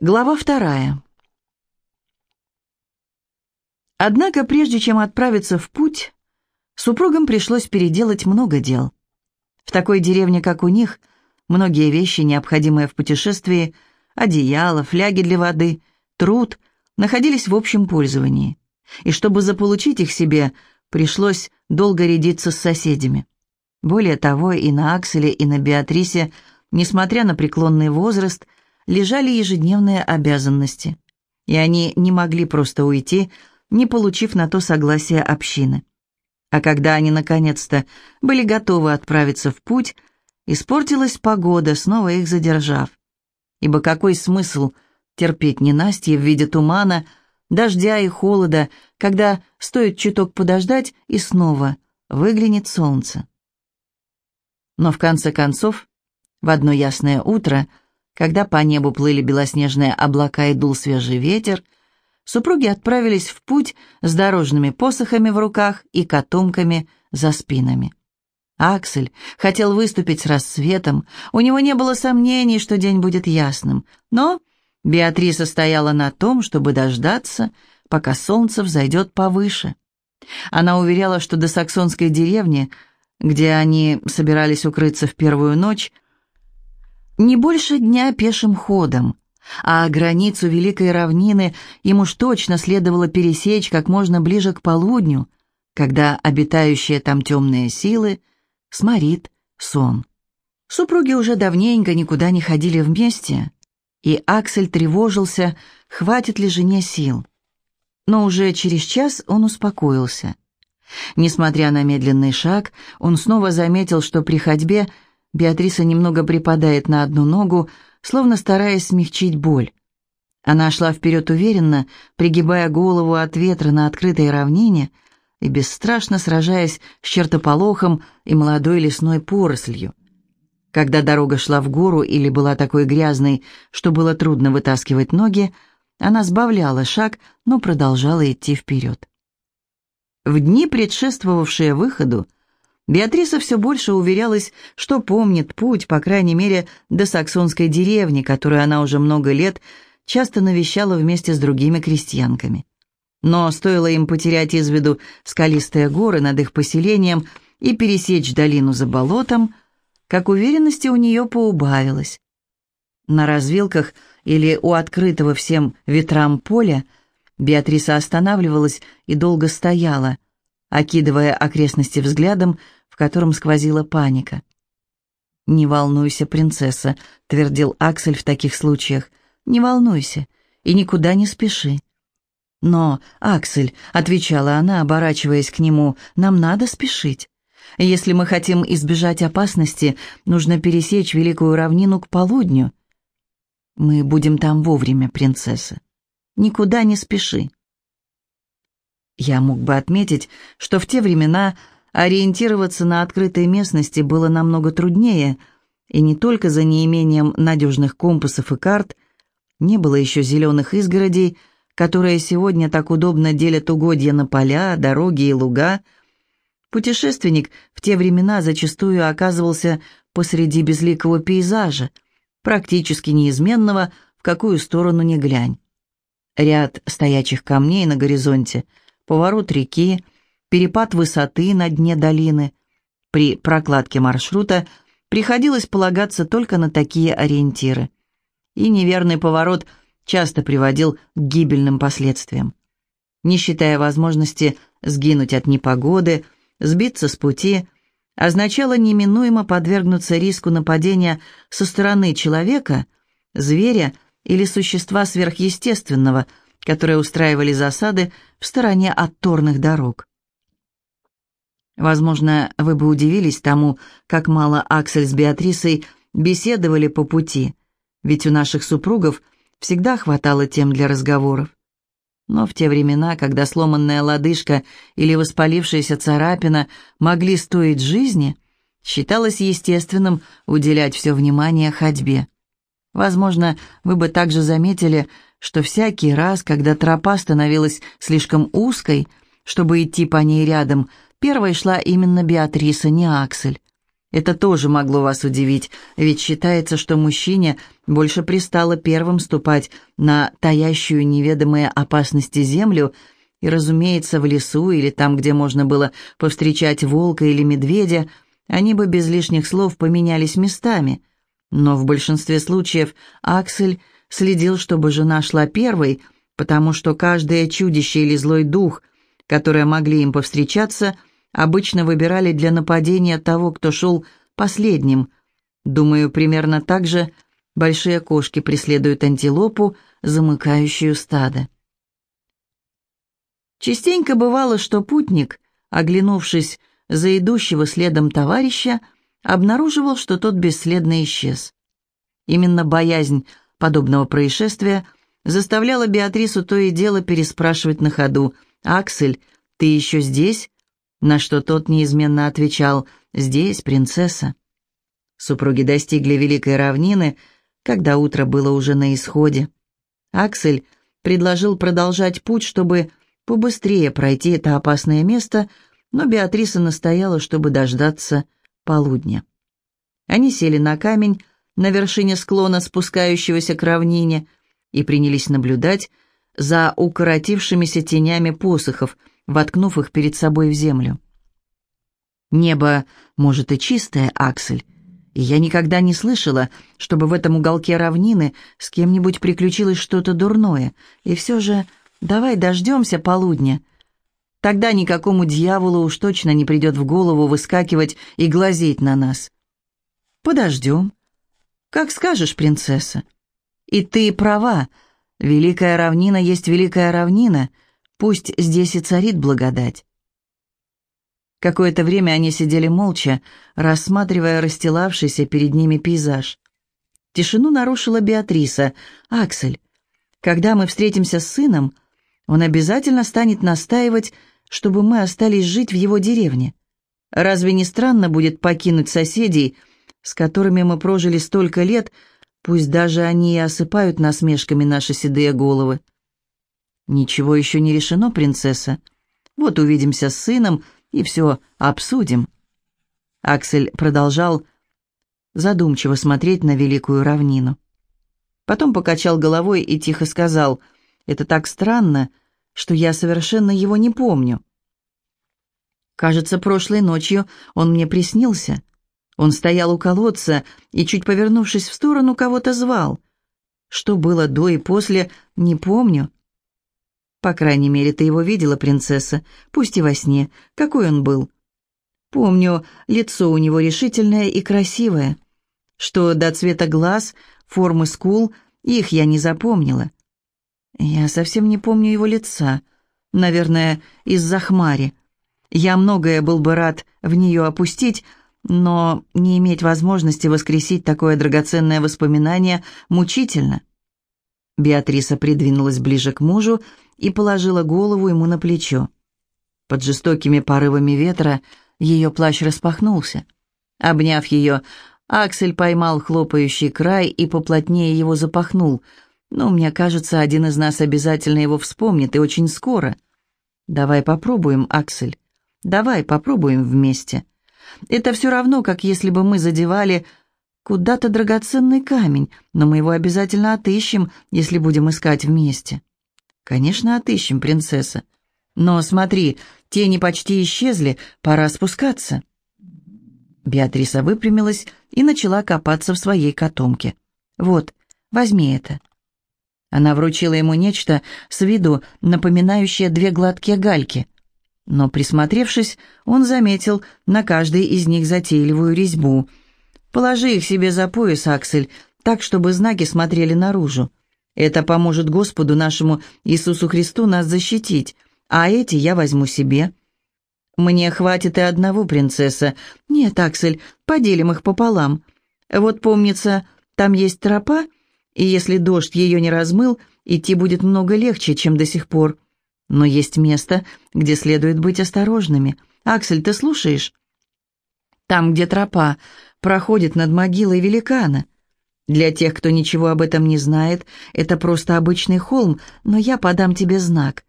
Глава вторая. Однако, прежде чем отправиться в путь, супругам пришлось переделать много дел. В такой деревне, как у них, многие вещи, необходимые в путешествии, одеяло, фляги для воды, труд, находились в общем пользовании. И чтобы заполучить их себе, пришлось долго рядиться с соседями. Более того, и на Акселе, и на Беатрисе, несмотря на преклонный возраст, лежали ежедневные обязанности, и они не могли просто уйти, не получив на то согласия общины. А когда они наконец-то были готовы отправиться в путь, испортилась погода, снова их задержав. Ибо какой смысл терпеть ненастье в виде тумана, дождя и холода, когда стоит чуток подождать, и снова выглянет солнце. Но в конце концов, в одно ясное утро – когда по небу плыли белоснежные облака и дул свежий ветер, супруги отправились в путь с дорожными посохами в руках и котомками за спинами. Аксель хотел выступить с рассветом, у него не было сомнений, что день будет ясным, но Беатриса стояла на том, чтобы дождаться, пока солнце взойдет повыше. Она уверяла, что до саксонской деревни, где они собирались укрыться в первую ночь, не больше дня пешим ходом, а границу Великой Равнины ему уж точно следовало пересечь как можно ближе к полудню, когда обитающие там темные силы сморит сон. Супруги уже давненько никуда не ходили вместе, и Аксель тревожился, хватит ли жене сил. Но уже через час он успокоился. Несмотря на медленный шаг, он снова заметил, что при ходьбе – Беатриса немного припадает на одну ногу, словно стараясь смягчить боль. Она шла вперед уверенно, пригибая голову от ветра на открытой равнине и бесстрашно сражаясь с чертополохом и молодой лесной порослью. Когда дорога шла в гору или была такой грязной, что было трудно вытаскивать ноги, она сбавляла шаг, но продолжала идти вперед. В дни, предшествовавшие выходу, Беатриса все больше уверялась, что помнит путь, по крайней мере, до саксонской деревни, которую она уже много лет часто навещала вместе с другими крестьянками. Но стоило им потерять из виду скалистые горы над их поселением и пересечь долину за болотом, как уверенности у нее поубавилось. На развилках или у открытого всем ветрам поля Беатриса останавливалась и долго стояла, окидывая окрестности взглядом, в котором сквозила паника. «Не волнуйся, принцесса», — твердил Аксель в таких случаях. «Не волнуйся и никуда не спеши». «Но, Аксель», — отвечала она, оборачиваясь к нему, — «нам надо спешить. Если мы хотим избежать опасности, нужно пересечь Великую равнину к полудню». «Мы будем там вовремя, принцесса. Никуда не спеши». Я мог бы отметить, что в те времена ориентироваться на открытой местности было намного труднее, и не только за неимением надежных компасов и карт, не было еще зеленых изгородей, которые сегодня так удобно делят угодья на поля, дороги и луга. Путешественник в те времена зачастую оказывался посреди безликого пейзажа, практически неизменного, в какую сторону ни глянь. Ряд стоячих камней на горизонте – поворот реки, перепад высоты на дне долины. При прокладке маршрута приходилось полагаться только на такие ориентиры. И неверный поворот часто приводил к гибельным последствиям. Не считая возможности сгинуть от непогоды, сбиться с пути, означало неминуемо подвергнуться риску нападения со стороны человека, зверя или существа сверхъестественного – которые устраивали засады в стороне от торных дорог. Возможно, вы бы удивились тому, как мало Аксель с Беатрисой беседовали по пути, ведь у наших супругов всегда хватало тем для разговоров. Но в те времена, когда сломанная лодыжка или воспалившаяся царапина могли стоить жизни, считалось естественным уделять все внимание ходьбе. Возможно, вы бы также заметили, что всякий раз, когда тропа становилась слишком узкой, чтобы идти по ней рядом, первой шла именно Беатриса, не Аксель. Это тоже могло вас удивить, ведь считается, что мужчине больше пристало первым ступать на таящую неведомые опасности землю, и, разумеется, в лесу или там, где можно было повстречать волка или медведя, они бы без лишних слов поменялись местами. Но в большинстве случаев Аксель следил, чтобы жена шла первой, потому что каждое чудище или злой дух, которые могли им повстречаться – обычно выбирали для нападения того, кто шел последним. Думаю, примерно так же большие кошки преследуют антилопу, замыкающую стадо. Частенько бывало, что путник, оглянувшись за идущего следом товарища, обнаруживал, что тот бесследно исчез. Именно боязнь подобного происшествия заставляла Беатрису то и дело переспрашивать на ходу «Аксель, ты еще здесь?» на что тот неизменно отвечал «Здесь, принцесса». Супруги достигли Великой равнины, когда утро было уже на исходе. Аксель предложил продолжать путь, чтобы побыстрее пройти это опасное место, но Беатриса настояла, чтобы дождаться полудня. Они сели на камень на вершине склона, спускающегося к равнине, и принялись наблюдать за укоротившимися тенями посохов – воткнув их перед собой в землю. Небо, может, и чистое, Аксель, и я никогда не слышала, чтобы в этом уголке равнины с кем-нибудь приключилось что-то дурное, и все же давай дождемся полудня. Тогда никакому дьяволу уж точно не придет в голову выскакивать и глазеть на нас. Подождем. Как скажешь, принцесса. И ты права, великая равнина есть великая равнина — Пусть здесь и царит благодать. Какое-то время они сидели молча, рассматривая расстилавшийся перед ними пейзаж. Тишину нарушила Беатриса. «Аксель, когда мы встретимся с сыном, он обязательно станет настаивать, чтобы мы остались жить в его деревне. Разве не странно будет покинуть соседей, с которыми мы прожили столько лет, пусть даже они и осыпают насмешками наши седые головы?» «Ничего еще не решено, принцесса. Вот увидимся с сыном и все обсудим». Аксель продолжал задумчиво смотреть на великую равнину. Потом покачал головой и тихо сказал, «Это так странно, что я совершенно его не помню». Кажется, прошлой ночью он мне приснился. Он стоял у колодца и, чуть повернувшись в сторону, кого-то звал. Что было до и после, не помню. По крайней мере, ты его видела, принцесса, пусть и во сне. Какой он был? Помню, лицо у него решительное и красивое. Что до цвета глаз, формы скул, их я не запомнила. Я совсем не помню его лица. Наверное, из-за хмари. Я многое был бы рад в нее опустить, но не иметь возможности воскресить такое драгоценное воспоминание мучительно. Беатриса придвинулась ближе к мужу и положила голову ему на плечо. Под жестокими порывами ветра ее плащ распахнулся. Обняв ее, Аксель поймал хлопающий край и поплотнее его запахнул. «Ну, мне кажется, один из нас обязательно его вспомнит, и очень скоро. Давай попробуем, Аксель. Давай попробуем вместе. Это все равно, как если бы мы задевали куда-то драгоценный камень, но мы его обязательно отыщем, если будем искать вместе». «Конечно, отыщем, принцесса. Но смотри, тени почти исчезли, пора спускаться». Беатриса выпрямилась и начала копаться в своей котомке. «Вот, возьми это». Она вручила ему нечто с виду, напоминающее две гладкие гальки. Но, присмотревшись, он заметил на каждой из них затейливую резьбу. «Положи их себе за пояс, Аксель, так, чтобы знаки смотрели наружу. Это поможет Господу нашему Иисусу Христу нас защитить, а эти я возьму себе». «Мне хватит и одного, принцесса. Нет, Аксель, поделим их пополам. Вот, помнится, там есть тропа, и если дождь ее не размыл, идти будет много легче, чем до сих пор. Но есть место, где следует быть осторожными. Аксель, ты слушаешь?» «Там, где тропа проходит над могилой великана». Для тех, кто ничего об этом не знает, это просто обычный холм, но я подам тебе знак.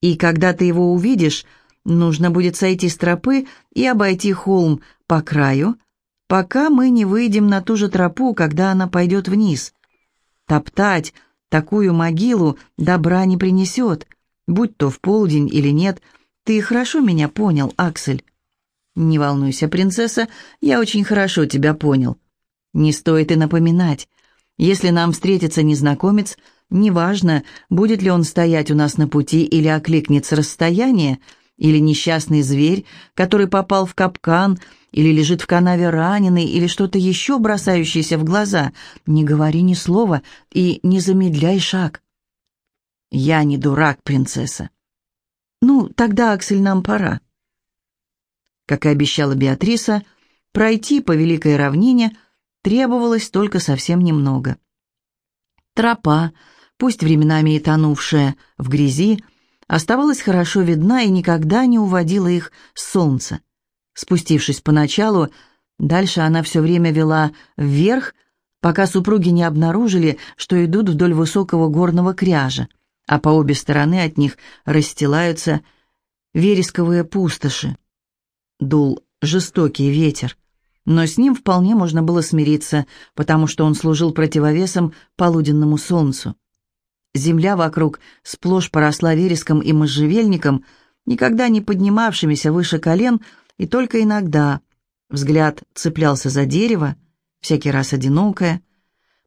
И когда ты его увидишь, нужно будет сойти с тропы и обойти холм по краю, пока мы не выйдем на ту же тропу, когда она пойдет вниз. Топтать такую могилу добра не принесет, будь то в полдень или нет. Ты хорошо меня понял, Аксель?» «Не волнуйся, принцесса, я очень хорошо тебя понял. Не стоит и напоминать. Если нам встретится незнакомец, неважно, будет ли он стоять у нас на пути или окликнет с расстояния, или несчастный зверь, который попал в капкан, или лежит в канаве раненый, или что-то еще бросающееся в глаза, не говори ни слова и не замедляй шаг. Я не дурак, принцесса. Ну, тогда, Аксель, нам пора. Как и обещала Беатриса, пройти по Великой равнине требовалось только совсем немного. Тропа, пусть временами и тонувшая в грязи, оставалась хорошо видна и никогда не уводила их с солнца. Спустившись поначалу, дальше она все время вела вверх, пока супруги не обнаружили, что идут вдоль высокого горного кряжа, а по обе стороны от них расстилаются вересковые пустоши. Дул жестокий ветер, но с ним вполне можно было смириться, потому что он служил противовесом полуденному солнцу. Земля вокруг сплошь поросла вереском и можжевельником, никогда не поднимавшимися выше колен, и только иногда взгляд цеплялся за дерево, всякий раз одинокое,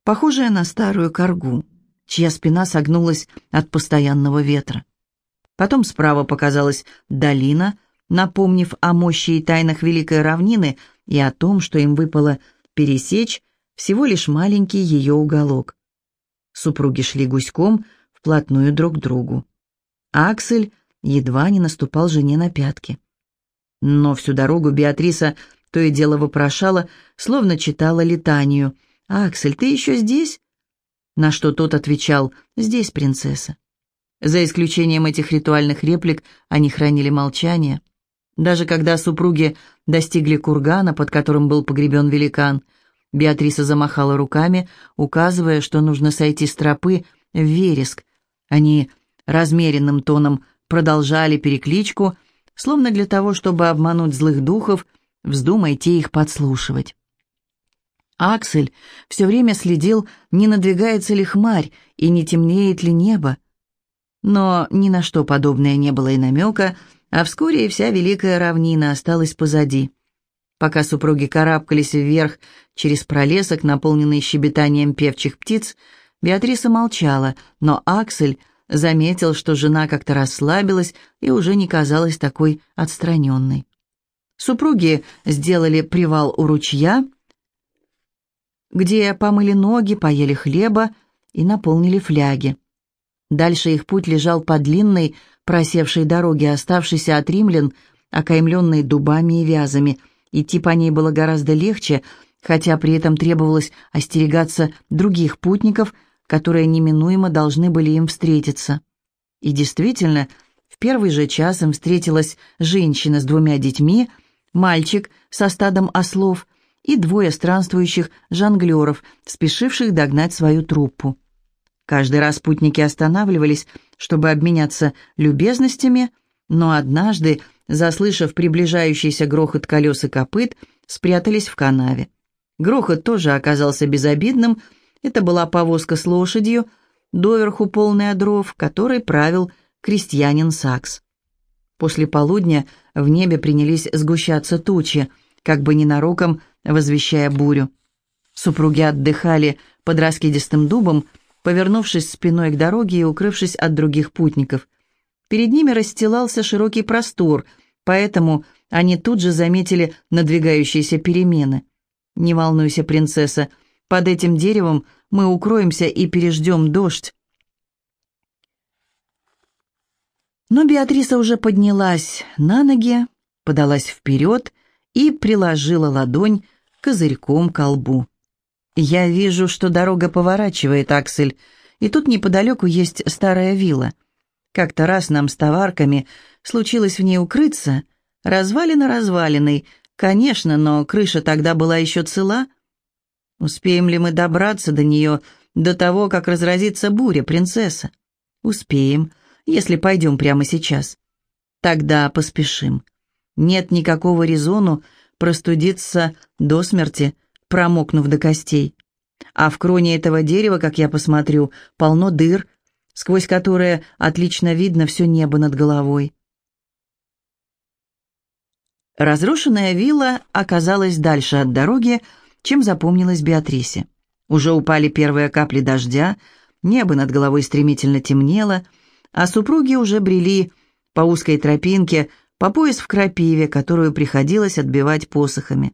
похожее на старую коргу, чья спина согнулась от постоянного ветра. Потом справа показалась долина, напомнив о мощи и тайнах Великой равнины и о том, что им выпало пересечь всего лишь маленький ее уголок. Супруги шли гуськом вплотную друг к другу. Аксель едва не наступал жене на пятки. Но всю дорогу Беатриса то и дело вопрошала, словно читала летанию. «Аксель, ты еще здесь?» На что тот отвечал «Здесь, принцесса». За исключением этих ритуальных реплик они хранили молчание. Даже когда супруги достигли кургана, под которым был погребен великан, Беатриса замахала руками, указывая, что нужно сойти с тропы в вереск. Они размеренным тоном продолжали перекличку, словно для того, чтобы обмануть злых духов, вздумайте их подслушивать. Аксель все время следил, не надвигается ли хмарь и не темнеет ли небо. Но ни на что подобное не было и намека, а вскоре и вся великая равнина осталась позади. Пока супруги карабкались вверх через пролесок, наполненный щебетанием певчих птиц, Беатриса молчала, но Аксель заметил, что жена как-то расслабилась и уже не казалась такой отстраненной. Супруги сделали привал у ручья, где помыли ноги, поели хлеба и наполнили фляги. Дальше их путь лежал по длинной, просевшей дороге, оставшейся от римлян, окаймленной дубами и вязами – Идти по ней было гораздо легче, хотя при этом требовалось остерегаться других путников, которые неминуемо должны были им встретиться. И действительно, в первый же час им встретилась женщина с двумя детьми, мальчик со стадом ослов и двое странствующих жонглеров, спешивших догнать свою труппу. Каждый раз путники останавливались, чтобы обменяться любезностями, но однажды заслышав приближающийся грохот колес и копыт, спрятались в канаве. Грохот тоже оказался безобидным. Это была повозка с лошадью, доверху полная дров, которой правил крестьянин Сакс. После полудня в небе принялись сгущаться тучи, как бы ненароком возвещая бурю. Супруги отдыхали под раскидистым дубом, повернувшись спиной к дороге и укрывшись от других путников. Перед ними расстилался широкий простор, поэтому они тут же заметили надвигающиеся перемены. «Не волнуйся, принцесса, под этим деревом мы укроемся и переждем дождь». Но Беатриса уже поднялась на ноги, подалась вперед и приложила ладонь козырьком к колбу. «Я вижу, что дорога поворачивает, Аксель, и тут неподалеку есть старая вилла. Как-то раз нам с товарками случилось в ней укрыться, развалина развалиной, конечно, но крыша тогда была еще цела. Успеем ли мы добраться до нее до того, как разразится буря, принцесса? Успеем, если пойдем прямо сейчас. Тогда поспешим. Нет никакого резону простудиться до смерти, промокнув до костей. А в кроне этого дерева, как я посмотрю, полно дыр, сквозь которые отлично видно все небо над головой. Разрушенная вилла оказалась дальше от дороги, чем запомнилась Беатрисе. Уже упали первые капли дождя, небо над головой стремительно темнело, а супруги уже брели по узкой тропинке, по пояс в крапиве, которую приходилось отбивать посохами.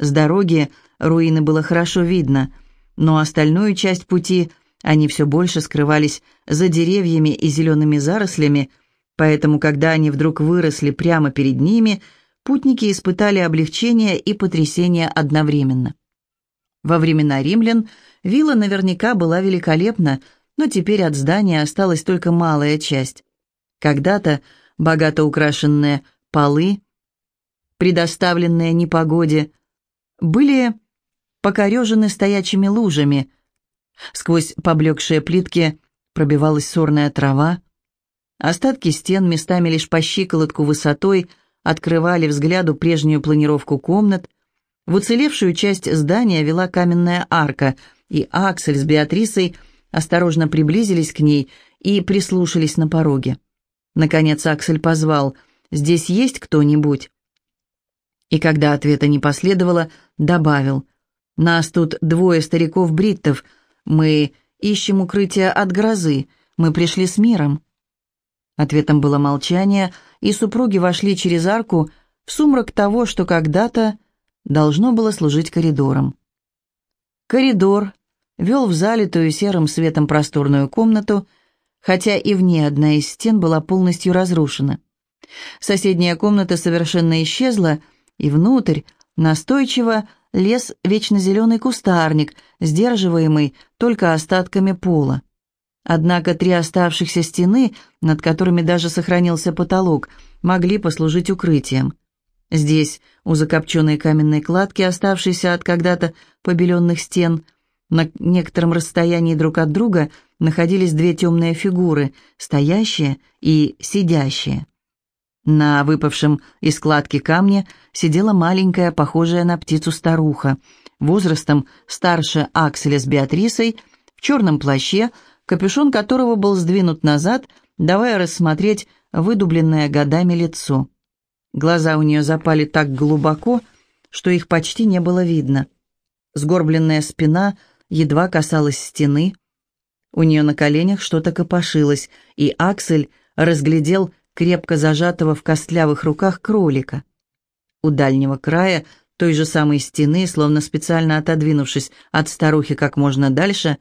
С дороги руины было хорошо видно, но остальную часть пути они все больше скрывались за деревьями и зелеными зарослями, поэтому, когда они вдруг выросли прямо перед ними – путники испытали облегчение и потрясение одновременно. Во времена римлян вилла наверняка была великолепна, но теперь от здания осталась только малая часть. Когда-то богато украшенные полы, предоставленные непогоде, были покорежены стоячими лужами. Сквозь поблекшие плитки пробивалась сорная трава. Остатки стен местами лишь по щиколотку высотой – открывали взгляду прежнюю планировку комнат. В уцелевшую часть здания вела каменная арка, и Аксель с Беатрисой осторожно приблизились к ней и прислушались на пороге. Наконец Аксель позвал «Здесь есть кто-нибудь?» И когда ответа не последовало, добавил «Нас тут двое стариков-бриттов, мы ищем укрытие от грозы, мы пришли с миром». Ответом было молчание, и супруги вошли через арку в сумрак того, что когда-то должно было служить коридором. Коридор вел в залитую серым светом просторную комнату, хотя и в ней одна из стен была полностью разрушена. Соседняя комната совершенно исчезла, и внутрь настойчиво лез вечно зеленый кустарник, сдерживаемый только остатками пола. Однако три оставшихся стены, над которыми даже сохранился потолок, могли послужить укрытием. Здесь, у закопченной каменной кладки, оставшейся от когда-то побеленных стен, на некотором расстоянии друг от друга находились две темные фигуры, стоящие и сидящие. На выпавшем из кладки камне сидела маленькая, похожая на птицу старуха, возрастом старше Акселя с Беатрисой, в черном плаще, капюшон которого был сдвинут назад, давая рассмотреть выдубленное годами лицо. Глаза у нее запали так глубоко, что их почти не было видно. Сгорбленная спина едва касалась стены. У нее на коленях что-то копошилось, и Аксель разглядел крепко зажатого в костлявых руках кролика. У дальнего края той же самой стены, словно специально отодвинувшись от старухи как можно дальше,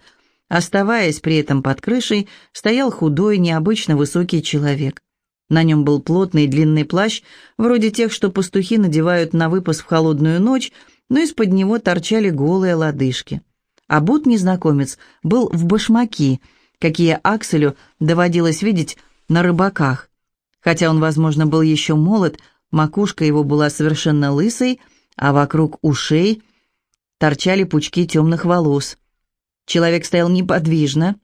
Оставаясь при этом под крышей, стоял худой, необычно высокий человек. На нем был плотный длинный плащ, вроде тех, что пастухи надевают на выпас в холодную ночь, но из-под него торчали голые лодыжки. А бут незнакомец был в башмаки, какие Акселю доводилось видеть на рыбаках. Хотя он, возможно, был еще молод, макушка его была совершенно лысой, а вокруг ушей торчали пучки темных волос. Человек стоял неподвижно,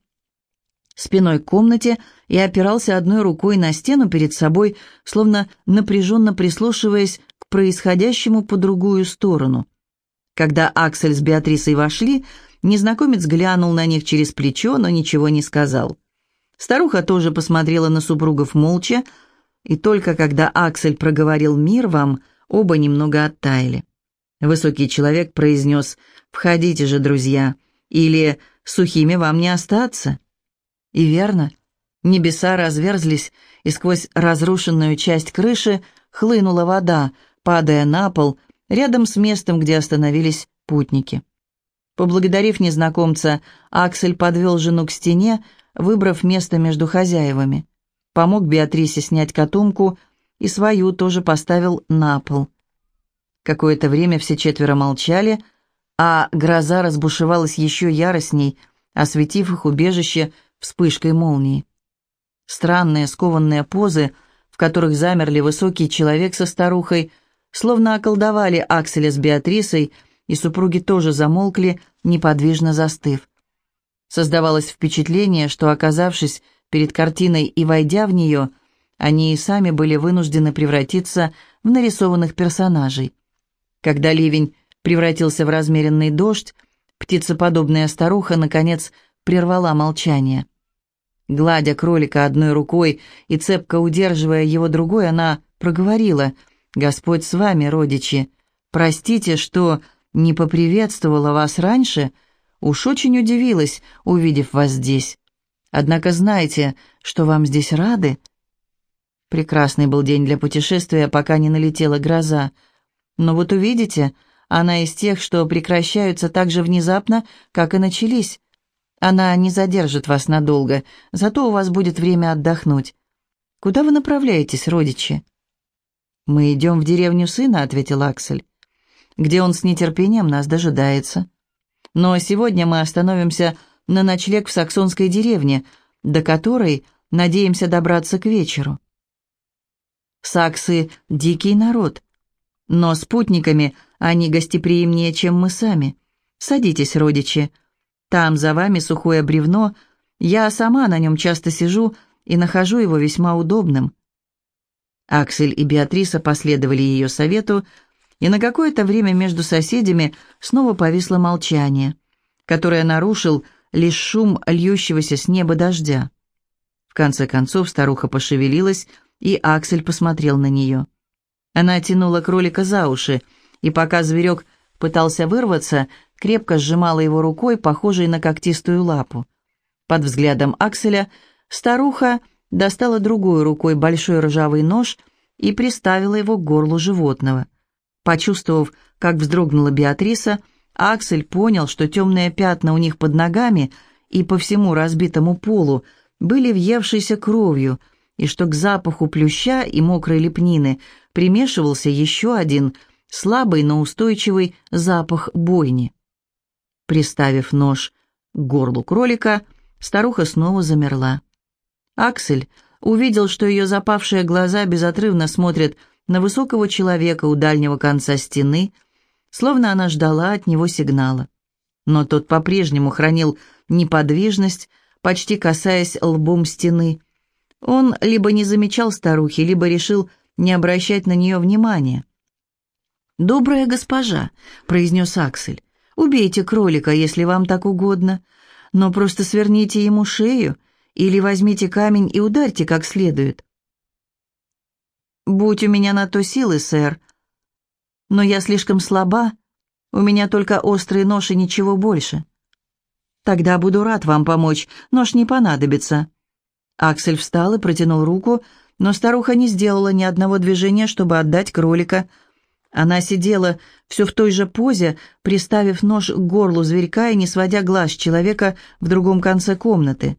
спиной к комнате и опирался одной рукой на стену перед собой, словно напряженно прислушиваясь к происходящему по другую сторону. Когда Аксель с Беатрисой вошли, незнакомец глянул на них через плечо, но ничего не сказал. Старуха тоже посмотрела на супругов молча, и только когда Аксель проговорил «Мир вам», оба немного оттаяли. Высокий человек произнес «Входите же, друзья», или сухими вам не остаться. И верно, небеса разверзлись, и сквозь разрушенную часть крыши хлынула вода, падая на пол, рядом с местом, где остановились путники. Поблагодарив незнакомца, Аксель подвел жену к стене, выбрав место между хозяевами. Помог Беатрисе снять котомку и свою тоже поставил на пол. Какое-то время все четверо молчали, а гроза разбушевалась еще яростней, осветив их убежище вспышкой молнии. Странные скованные позы, в которых замерли высокий человек со старухой, словно околдовали Акселя с Беатрисой, и супруги тоже замолкли, неподвижно застыв. Создавалось впечатление, что, оказавшись перед картиной и войдя в нее, они и сами были вынуждены превратиться в нарисованных персонажей. Когда ливень превратился в размеренный дождь, птицеподобная старуха, наконец, прервала молчание. Гладя кролика одной рукой и цепко удерживая его другой, она проговорила «Господь с вами, родичи! Простите, что не поприветствовала вас раньше, уж очень удивилась, увидев вас здесь. Однако знаете, что вам здесь рады?» Прекрасный был день для путешествия, пока не налетела гроза. Но вот увидите, она из тех, что прекращаются так же внезапно, как и начались. Она не задержит вас надолго, зато у вас будет время отдохнуть. Куда вы направляетесь, родичи?» «Мы идем в деревню сына», — ответил Аксель, «где он с нетерпением нас дожидается. Но сегодня мы остановимся на ночлег в саксонской деревне, до которой надеемся добраться к вечеру. Саксы — дикий народ, но спутниками они гостеприимнее, чем мы сами. Садитесь, родичи, — там за вами сухое бревно, я сама на нем часто сижу и нахожу его весьма удобным». Аксель и Беатриса последовали ее совету, и на какое-то время между соседями снова повисло молчание, которое нарушил лишь шум льющегося с неба дождя. В конце концов старуха пошевелилась, и Аксель посмотрел на нее. Она тянула кролика за уши, и пока зверек пытался вырваться, крепко сжимала его рукой, похожей на когтистую лапу. Под взглядом Акселя старуха достала другой рукой большой ржавый нож и приставила его к горлу животного. Почувствовав, как вздрогнула Беатриса, Аксель понял, что темные пятна у них под ногами и по всему разбитому полу были въевшиеся кровью, и что к запаху плюща и мокрой лепнины примешивался еще один слабый, но устойчивый запах бойни. Приставив нож к горлу кролика, старуха снова замерла. Аксель увидел, что ее запавшие глаза безотрывно смотрят на высокого человека у дальнего конца стены, словно она ждала от него сигнала. Но тот по-прежнему хранил неподвижность, почти касаясь лбом стены. Он либо не замечал старухи, либо решил не обращать на нее внимания. «Добрая госпожа», — произнес Аксель, Убейте кролика, если вам так угодно, но просто сверните ему шею или возьмите камень и ударьте как следует. Будь у меня на то силы, сэр, но я слишком слаба, у меня только острый нож и ничего больше. Тогда буду рад вам помочь, нож не понадобится. Аксель встал и протянул руку, но старуха не сделала ни одного движения, чтобы отдать кролика, — она сидела все в той же позе, приставив нож к горлу зверька и не сводя глаз человека в другом конце комнаты.